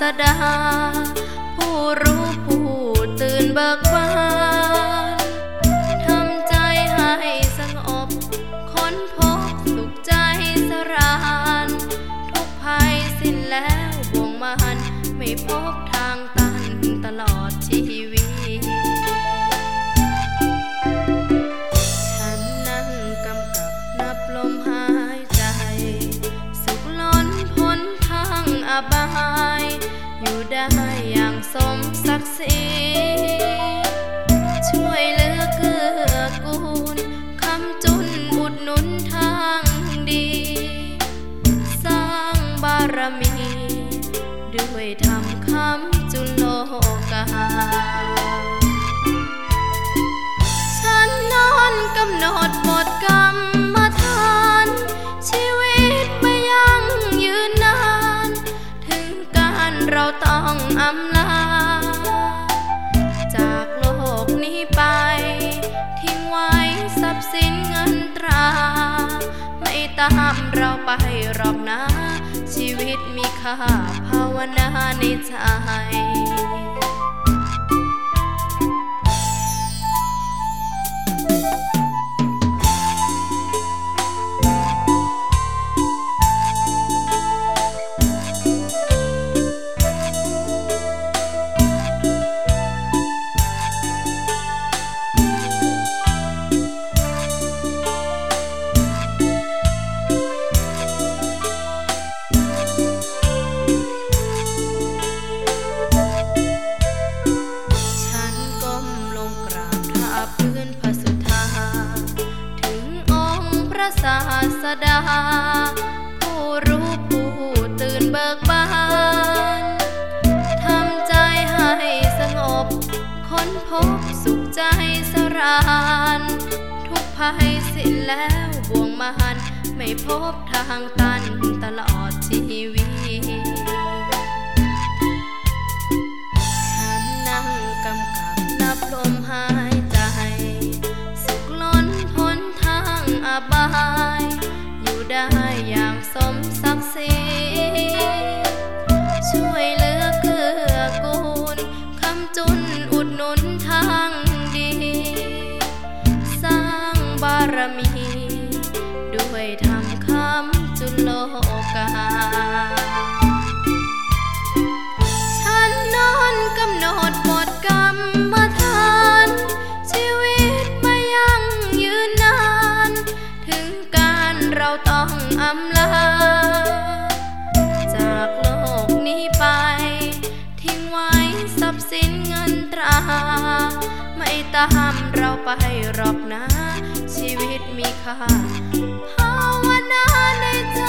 สดา ผู้รู้ผู้ตื่นเบิกบานทำใจให้สงบ ค้นพบสุขใจสรานทุกภัยสิ้นแล้วบ่วงมันไม่พบทางตันตลอด ศักดิ์ศรีช่วยเหลือเกื้อกูลคำจุนอุดหนุนทางดี สร้างบารมี ด้วยทำคำจุลโลกาฉันนอนกำหนดหมดกรรม ตามเราไปหรอกนะ ชีวิตมีค่าภาวนาในใจ ดา ผู้รู้ผู้ตื่นเบิกบานทำใจให้สงบ ค้นพบสุขใจสรานทุกภัยสิ้นแล้วบ่วงมหัน ไม่พบทางตันตลอดชีวิต สมศักดิ์ศรีช่วยเหลือเกื้อกูลคำจุนอุดหนุนทางดี สร้างบารมี ด้วยทำคำจุลโลกา ตาห้ามเราไปหรอกนะ ชีวิตมีค่าภาวนาในใจ